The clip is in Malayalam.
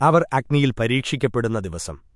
അവർ അഗ്നിയിൽ പരീക്ഷിക്കപ്പെടുന്ന ദിവസം.